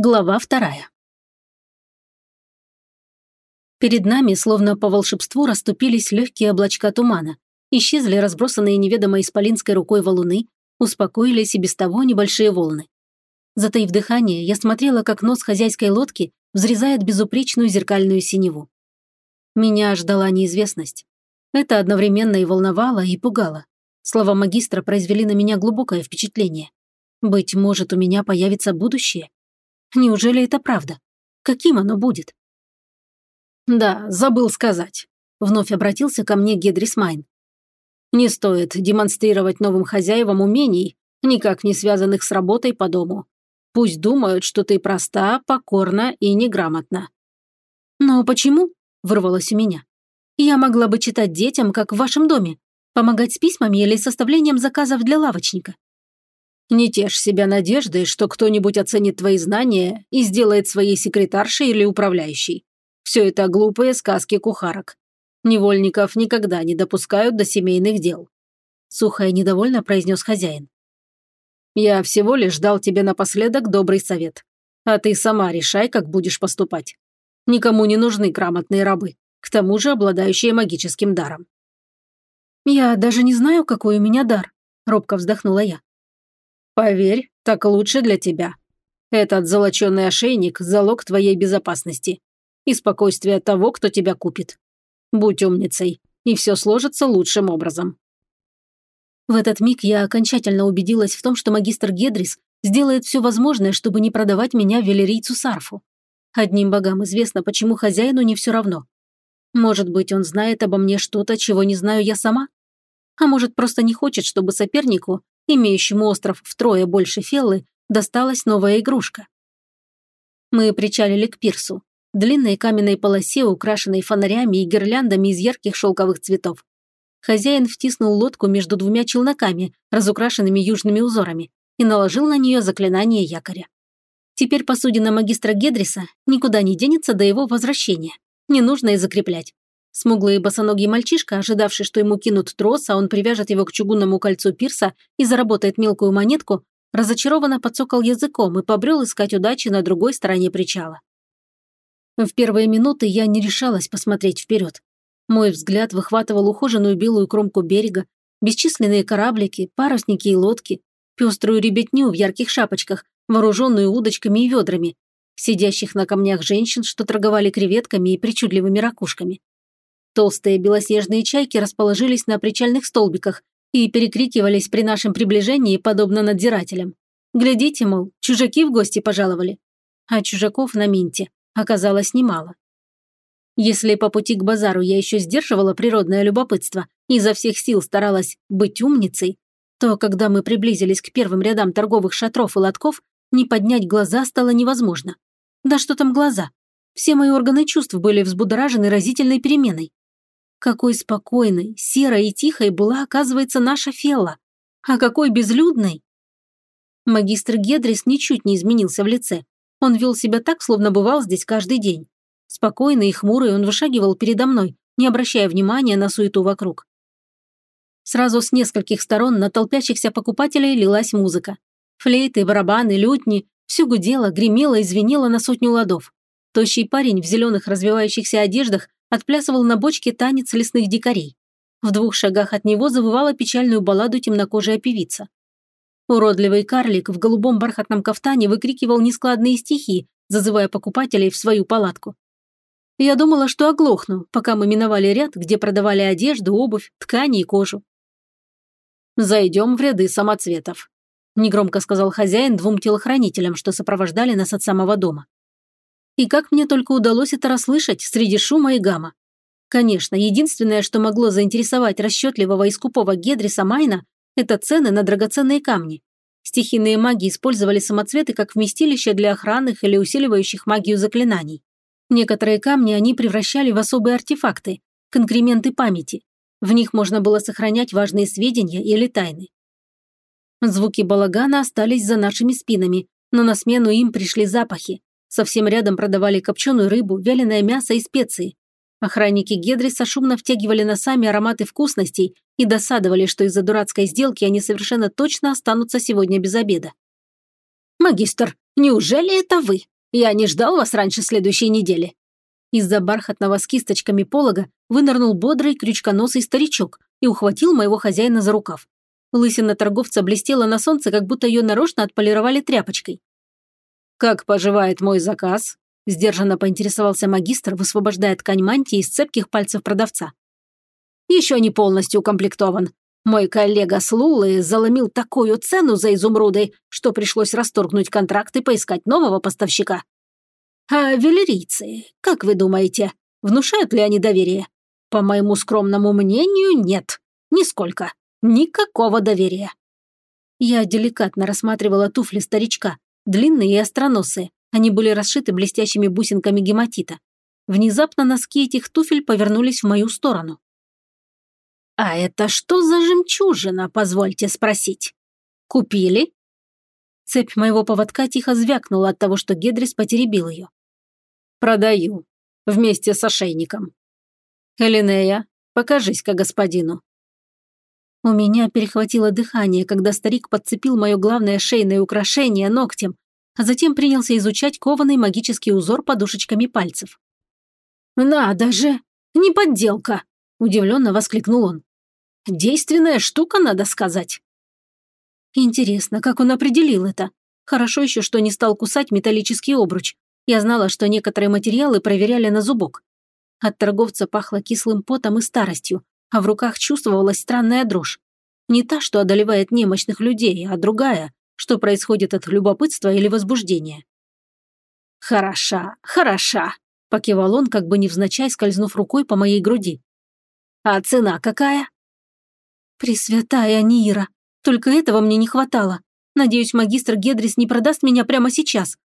Глава вторая. Перед нами, словно по волшебству, расступились легкие облачка тумана. Исчезли разбросанные неведомой исполинской рукой валуны, успокоились и без того небольшие волны. Затаив дыхание, я смотрела, как нос хозяйской лодки взрезает безупречную зеркальную синеву. Меня ждала неизвестность. Это одновременно и волновало, и пугало. Слова магистра произвели на меня глубокое впечатление. Быть может, у меня появится будущее? Неужели это правда? Каким оно будет? Да, забыл сказать. Вновь обратился ко мне Гедрис Майн. Не стоит демонстрировать новым хозяевам умений, никак не связанных с работой по дому. Пусть думают, что ты проста, покорна и неграмотна. Но почему? Вырвалось у меня. Я могла бы читать детям, как в вашем доме, помогать с письмами или составлением заказов для лавочника. Не тешь себя надеждой, что кто-нибудь оценит твои знания и сделает своей секретаршей или управляющей. Все это глупые сказки кухарок. Невольников никогда не допускают до семейных дел. Сухо и недовольно произнес хозяин. Я всего лишь дал тебе напоследок добрый совет. А ты сама решай, как будешь поступать. Никому не нужны грамотные рабы, к тому же обладающие магическим даром. Я даже не знаю, какой у меня дар, робко вздохнула я. Поверь, так лучше для тебя. Этот золоченый ошейник – залог твоей безопасности и спокойствия того, кто тебя купит. Будь умницей, и все сложится лучшим образом. В этот миг я окончательно убедилась в том, что магистр Гедрис сделает все возможное, чтобы не продавать меня велерийцу Сарфу. Одним богам известно, почему хозяину не все равно. Может быть, он знает обо мне что-то, чего не знаю я сама? А может, просто не хочет, чтобы сопернику имеющему остров втрое больше Феллы, досталась новая игрушка. Мы причалили к пирсу, длинной каменной полосе, украшенной фонарями и гирляндами из ярких шелковых цветов. Хозяин втиснул лодку между двумя челноками, разукрашенными южными узорами, и наложил на нее заклинание якоря. Теперь посудина магистра Гедриса никуда не денется до его возвращения. Не нужно и закреплять. Смуглый босоногий мальчишка, ожидавший, что ему кинут трос, а он привяжет его к чугунному кольцу пирса и заработает мелкую монетку, разочарованно подсокал языком и побрел искать удачи на другой стороне причала. В первые минуты я не решалась посмотреть вперед. Мой взгляд выхватывал ухоженную белую кромку берега, бесчисленные кораблики, парусники и лодки, пеструю ребятню в ярких шапочках, вооруженную удочками и ведрами, сидящих на камнях женщин, что торговали креветками и причудливыми ракушками. Толстые белоснежные чайки расположились на причальных столбиках и перекрикивались при нашем приближении, подобно надзирателям. Глядите, мол, чужаки в гости пожаловали. А чужаков на Минте оказалось немало. Если по пути к базару я еще сдерживала природное любопытство и изо всех сил старалась быть умницей, то когда мы приблизились к первым рядам торговых шатров и лотков, не поднять глаза стало невозможно. Да что там глаза? Все мои органы чувств были взбудоражены разительной переменой. Какой спокойной, серой и тихой была, оказывается, наша Фелла. А какой безлюдной! Магистр Гедрис ничуть не изменился в лице. Он вел себя так, словно бывал здесь каждый день. Спокойный и хмурый он вышагивал передо мной, не обращая внимания на суету вокруг. Сразу с нескольких сторон на толпящихся покупателей лилась музыка. Флейты, барабаны, лютни – все гудело, гремело и звенело на сотню ладов. Тощий парень в зеленых развивающихся одеждах отплясывал на бочке танец лесных дикарей. В двух шагах от него завывала печальную балладу темнокожая певица. Уродливый карлик в голубом бархатном кафтане выкрикивал нескладные стихи, зазывая покупателей в свою палатку. Я думала, что оглохну, пока мы миновали ряд, где продавали одежду, обувь, ткани и кожу. «Зайдем в ряды самоцветов», – негромко сказал хозяин двум телохранителям, что сопровождали нас от самого дома. И как мне только удалось это расслышать среди шума и гамма. Конечно, единственное, что могло заинтересовать расчетливого и скупого Гедриса Майна, это цены на драгоценные камни. Стихийные маги использовали самоцветы как вместилище для охранных или усиливающих магию заклинаний. Некоторые камни они превращали в особые артефакты, конкременты памяти. В них можно было сохранять важные сведения или тайны. Звуки балагана остались за нашими спинами, но на смену им пришли запахи. Совсем рядом продавали копченую рыбу, вяленое мясо и специи. Охранники Гедриса шумно втягивали носами ароматы вкусностей и досадовали, что из-за дурацкой сделки они совершенно точно останутся сегодня без обеда. «Магистр, Неужели это вы? Я не ждал вас раньше следующей недели». Из-за бархатного с кисточками полога вынырнул бодрый крючконосый старичок и ухватил моего хозяина за рукав. Лысина торговца блестела на солнце, как будто ее нарочно отполировали тряпочкой. «Как поживает мой заказ?» – сдержанно поинтересовался магистр, высвобождая ткань мантии из цепких пальцев продавца. «Еще не полностью укомплектован. Мой коллега с Лулы заломил такую цену за изумруды, что пришлось расторгнуть контракт и поискать нового поставщика. А велерийцы, как вы думаете, внушают ли они доверие? По моему скромному мнению, нет. Нисколько. Никакого доверия. Я деликатно рассматривала туфли старичка, длинные и остроносые. Они были расшиты блестящими бусинками гематита. Внезапно носки этих туфель повернулись в мою сторону. «А это что за жемчужина, позвольте спросить? Купили?» Цепь моего поводка тихо звякнула от того, что Гедрис потеребил ее. «Продаю. Вместе с ошейником. Элинея, покажись-ка господину». У меня перехватило дыхание, когда старик подцепил мое главное шейное украшение ногтем, а затем принялся изучать кованый магический узор подушечками пальцев. «Надо же! Не подделка!» – удивленно воскликнул он. «Действенная штука, надо сказать». Интересно, как он определил это? Хорошо еще, что не стал кусать металлический обруч. Я знала, что некоторые материалы проверяли на зубок. От торговца пахло кислым потом и старостью, а в руках чувствовалась странная дрожь. Не та, что одолевает немощных людей, а другая, что происходит от любопытства или возбуждения. «Хороша, хороша», – покивал он, как бы невзначай скользнув рукой по моей груди. «А цена какая?» «Пресвятая Нира, только этого мне не хватало. Надеюсь, магистр Гедрис не продаст меня прямо сейчас».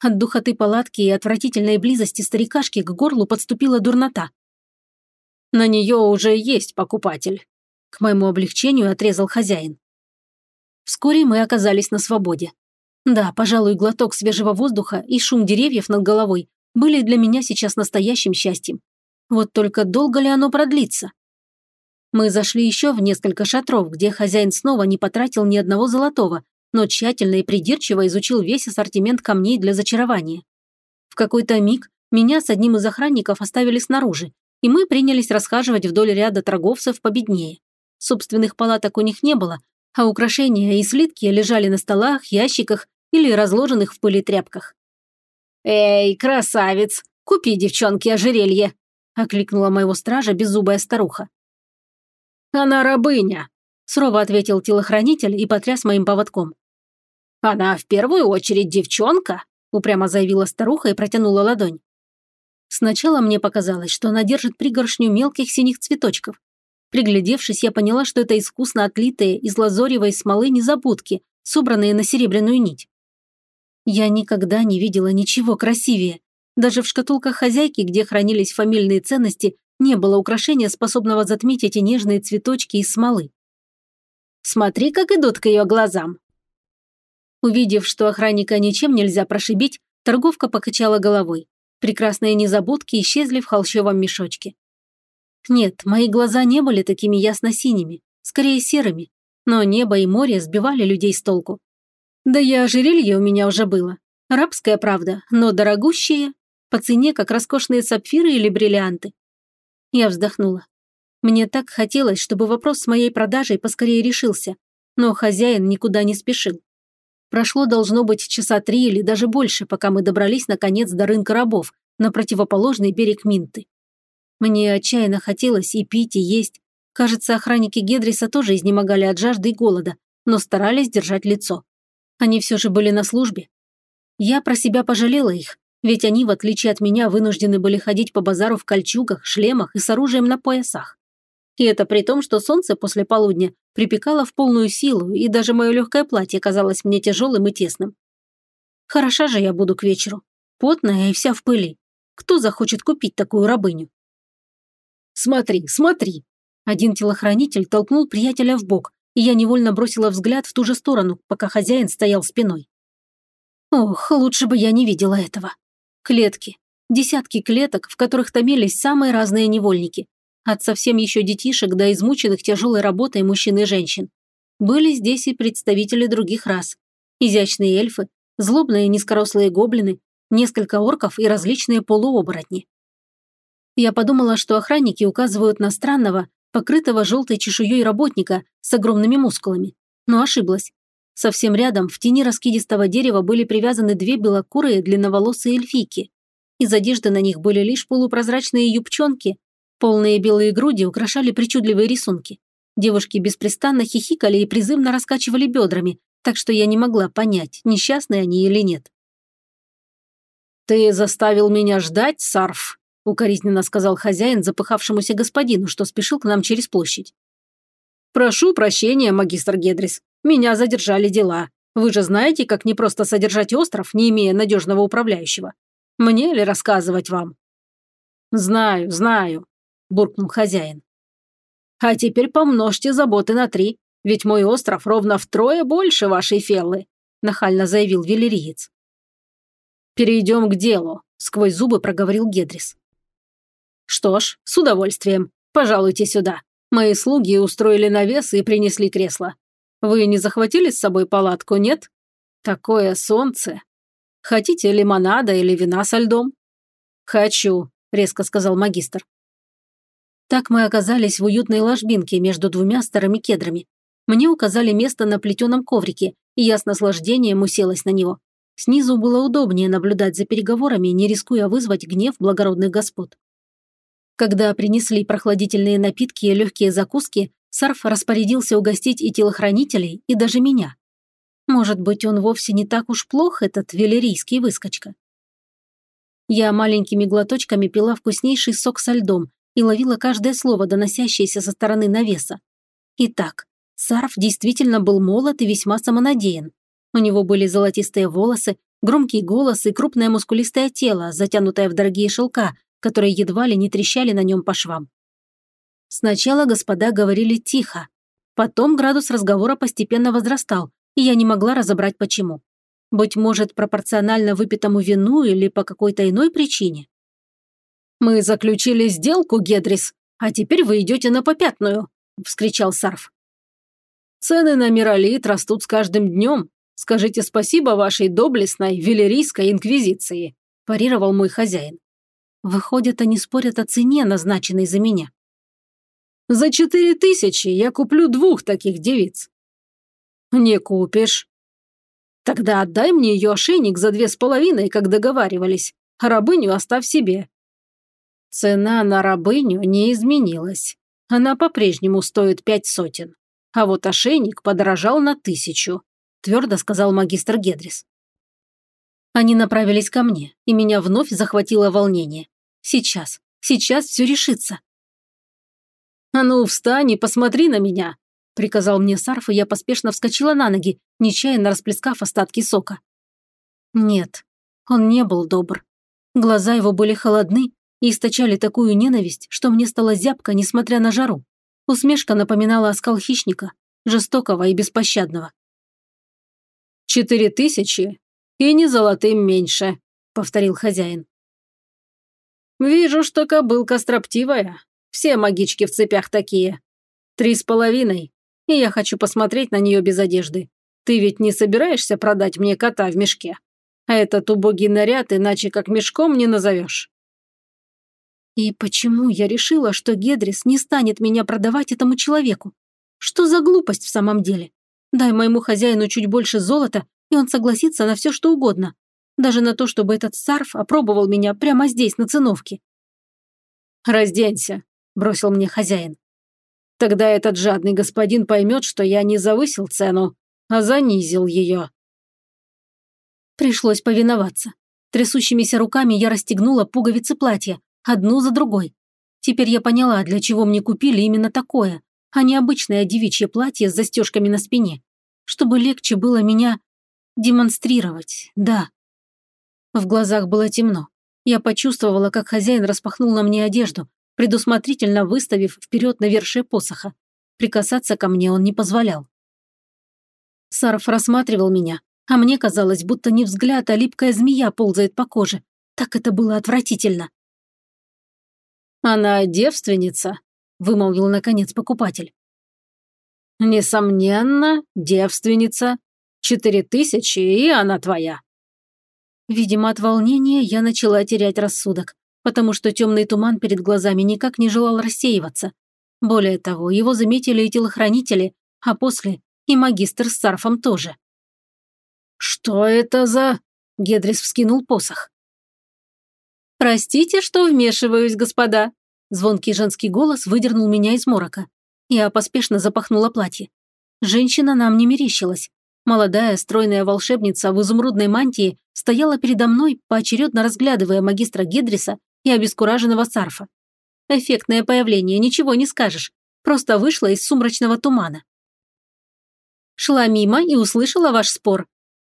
От духоты палатки и отвратительной близости старикашки к горлу подступила дурнота. На нее уже есть покупатель. К моему облегчению отрезал хозяин. Вскоре мы оказались на свободе. Да, пожалуй, глоток свежего воздуха и шум деревьев над головой были для меня сейчас настоящим счастьем. Вот только долго ли оно продлится? Мы зашли еще в несколько шатров, где хозяин снова не потратил ни одного золотого, но тщательно и придирчиво изучил весь ассортимент камней для зачарования. В какой-то миг меня с одним из охранников оставили снаружи, и мы принялись расхаживать вдоль ряда торговцев победнее. Собственных палаток у них не было, а украшения и слитки лежали на столах, ящиках или разложенных в пыли тряпках. «Эй, красавец, купи девчонке ожерелье!» – окликнула моего стража беззубая старуха. «Она рабыня», – сурово ответил телохранитель и потряс моим поводком. «Она в первую очередь девчонка», – упрямо заявила старуха и протянула ладонь. Сначала мне показалось, что она держит пригоршню мелких синих цветочков. Приглядевшись, я поняла, что это искусно отлитые из лазоревой смолы незабудки, собранные на серебряную нить. Я никогда не видела ничего красивее. Даже в шкатулках хозяйки, где хранились фамильные ценности, не было украшения, способного затмить эти нежные цветочки из смолы. «Смотри, как идут к ее глазам!» Увидев, что охранника ничем нельзя прошибить, торговка покачала головой. Прекрасные незабудки исчезли в холщовом мешочке. Нет, мои глаза не были такими ясно-синими, скорее серыми, но небо и море сбивали людей с толку. Да и ожерелье у меня уже было. Рабская правда, но дорогущее, по цене, как роскошные сапфиры или бриллианты. Я вздохнула. Мне так хотелось, чтобы вопрос с моей продажей поскорее решился, но хозяин никуда не спешил. Прошло должно быть часа три или даже больше, пока мы добрались наконец до рынка рабов на противоположный берег Минты. Мне отчаянно хотелось и пить, и есть. Кажется, охранники Гедриса тоже изнемогали от жажды и голода, но старались держать лицо. Они все же были на службе. Я про себя пожалела их, ведь они, в отличие от меня, вынуждены были ходить по базару в кольчугах, шлемах и с оружием на поясах. И это при том, что солнце после полудня припекало в полную силу, и даже мое легкое платье казалось мне тяжелым и тесным. Хороша же я буду к вечеру. Потная и вся в пыли. Кто захочет купить такую рабыню? «Смотри, смотри!» Один телохранитель толкнул приятеля в бок, и я невольно бросила взгляд в ту же сторону, пока хозяин стоял спиной. Ох, лучше бы я не видела этого. Клетки. Десятки клеток, в которых томились самые разные невольники. От совсем еще детишек до измученных тяжелой работой мужчин и женщин. Были здесь и представители других рас. Изящные эльфы, злобные низкорослые гоблины, несколько орков и различные полуоборотни. Я подумала, что охранники указывают на странного, покрытого желтой чешуей работника с огромными мускулами, но ошиблась. Совсем рядом, в тени раскидистого дерева, были привязаны две белокурые длинноволосые эльфийки. Из одежды на них были лишь полупрозрачные юбчонки, полные белые груди украшали причудливые рисунки. Девушки беспрестанно хихикали и призывно раскачивали бедрами, так что я не могла понять, несчастные они или нет. «Ты заставил меня ждать, Сарф», – укоризненно сказал хозяин запыхавшемуся господину, что спешил к нам через площадь. «Прошу прощения, магистр Гедрис. Меня задержали дела. Вы же знаете, как непросто содержать остров, не имея надежного управляющего. Мне ли рассказывать вам?» «Знаю, знаю», – буркнул хозяин. А теперь помножьте заботы на три, ведь мой остров ровно втрое больше вашей Феллы», – нахально заявил велериец. «Перейдем к делу», – сквозь зубы проговорил Гедрис. «Что ж, с удовольствием. Пожалуйте сюда. Мои слуги устроили навес и принесли кресло. Вы не захватили с собой палатку, нет? Такое солнце. Хотите лимонада или вина со льдом?» «Хочу», – резко сказал магистр. Так мы оказались в уютной ложбинке между двумя старыми кедрами. Мне указали место на плетеном коврике, и я с наслаждением уселась на него. Снизу было удобнее наблюдать за переговорами, не рискуя вызвать гнев благородных господ. Когда принесли прохладительные напитки и легкие закуски, Сарф распорядился угостить и телохранителей, и даже меня. Может быть, он вовсе не так уж плох, этот велерийский выскочка. Я маленькими глоточками пила вкуснейший сок со льдом, и ловила каждое слово, доносящееся со стороны навеса. Итак, Сарф действительно был молод и весьма самонадеян. У него были золотистые волосы, громкий голос и крупное мускулистое тело, затянутое в дорогие шелка, которые едва ли не трещали на нем по швам. Сначала господа говорили тихо. Потом градус разговора постепенно возрастал, и я не могла разобрать почему. Быть может, пропорционально выпитому вину или по какой-то иной причине. «Мы заключили сделку, Гедрис, а теперь вы идете на попятную», – вскричал Сарф. «Цены на миролит растут с каждым днем. Скажите спасибо вашей доблестной велерийской инквизиции», – парировал мой хозяин. Выходит, они спорят о цене, назначенной за меня. «За четыре тысячи я куплю двух таких девиц». «Не купишь». «Тогда отдай мне ее ошейник за две с половиной, как договаривались, а рабыню оставь себе. Цена на рабыню не изменилась. Она по-прежнему стоит пять сотен. А вот ошейник подорожал на тысячу, твердо сказал магистр Гедрис. Они направились ко мне, и меня вновь захватило волнение. Сейчас, сейчас все решится. «А ну, встань и посмотри на меня!» – приказал мне Сарф, и я поспешно вскочила на ноги, нечаянно расплескав остатки сока. Нет, он не был добр. Глаза его были холодны, и источали такую ненависть, что мне стало зябко, несмотря на жару. Усмешка напоминала оскал хищника, жестокого и беспощадного. «Четыре тысячи и не золотым меньше», — повторил хозяин. «Вижу, что кобылка строптивая. Все магички в цепях такие. Три с половиной, и я хочу посмотреть на нее без одежды. Ты ведь не собираешься продать мне кота в мешке? А этот убогий наряд иначе как мешком не назовешь». И почему я решила, что Гедрис не станет меня продавать этому человеку? Что за глупость в самом деле? Дай моему хозяину чуть больше золота, и он согласится на все, что угодно. Даже на то, чтобы этот сарф опробовал меня прямо здесь, на циновке. «Разденься», – бросил мне хозяин. «Тогда этот жадный господин поймет, что я не завысил цену, а занизил ее». Пришлось повиноваться. Трясущимися руками я расстегнула пуговицы платья, одну за другой. Теперь я поняла, для чего мне купили именно такое, а не обычное девичье платье с застежками на спине. Чтобы легче было меня демонстрировать, да. В глазах было темно. Я почувствовала, как хозяин распахнул на мне одежду, предусмотрительно выставив вперед навершие посоха. Прикасаться ко мне он не позволял. Сарф рассматривал меня, а мне казалось, будто не взгляд, а липкая змея ползает по коже. Так это было отвратительно. «Она девственница», – вымолвил наконец покупатель. «Несомненно, девственница. Четыре тысячи, и она твоя». Видимо, от волнения я начала терять рассудок, потому что темный туман перед глазами никак не желал рассеиваться. Более того, его заметили и телохранители, а после и магистр с Сарфом тоже. «Что это за...» – Гедрис вскинул посох. «Простите, что вмешиваюсь, господа!» Звонкий женский голос выдернул меня из морока. Я поспешно запахнула платье. Женщина нам не мерещилась. Молодая, стройная волшебница в изумрудной мантии стояла передо мной, поочередно разглядывая магистра Гедриса и обескураженного Сарфа. Эффектное появление, ничего не скажешь. Просто вышла из сумрачного тумана. Шла мимо и услышала ваш спор.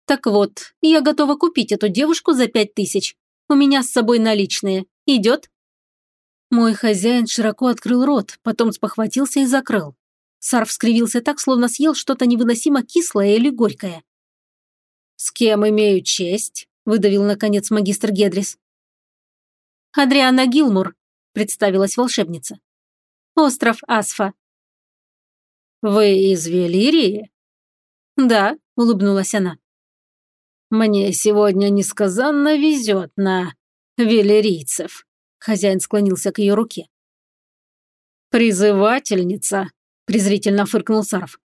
Так вот, я готова купить эту девушку за пять тысяч. У меня с собой наличные. Идет?» Мой хозяин широко открыл рот, потом спохватился и закрыл. Сарф скривился так, словно съел что-то невыносимо кислое или горькое. «С кем имею честь?» – выдавил, наконец, магистр Гедрис. «Адриана Гилмур», – представилась волшебница. «Остров Асфа». «Вы из Велирии?» «Да», – улыбнулась она. «Мне сегодня несказанно везет на велерийцев», – хозяин склонился к ее руке. «Призывательница», – презрительно фыркнул Саров.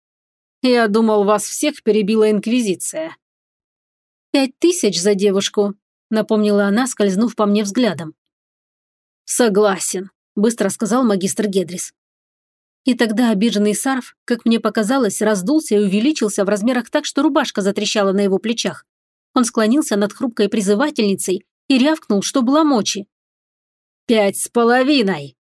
«Я думал, вас всех перебила Инквизиция». «Пять тысяч за девушку», – напомнила она, скользнув по мне взглядом. «Согласен», – быстро сказал магистр Гедрис. И тогда обиженный Сарф, как мне показалось, раздулся и увеличился в размерах так, что рубашка затрещала на его плечах. Он склонился над хрупкой призывательницей и рявкнул, что было мочи. «Пять с половиной!»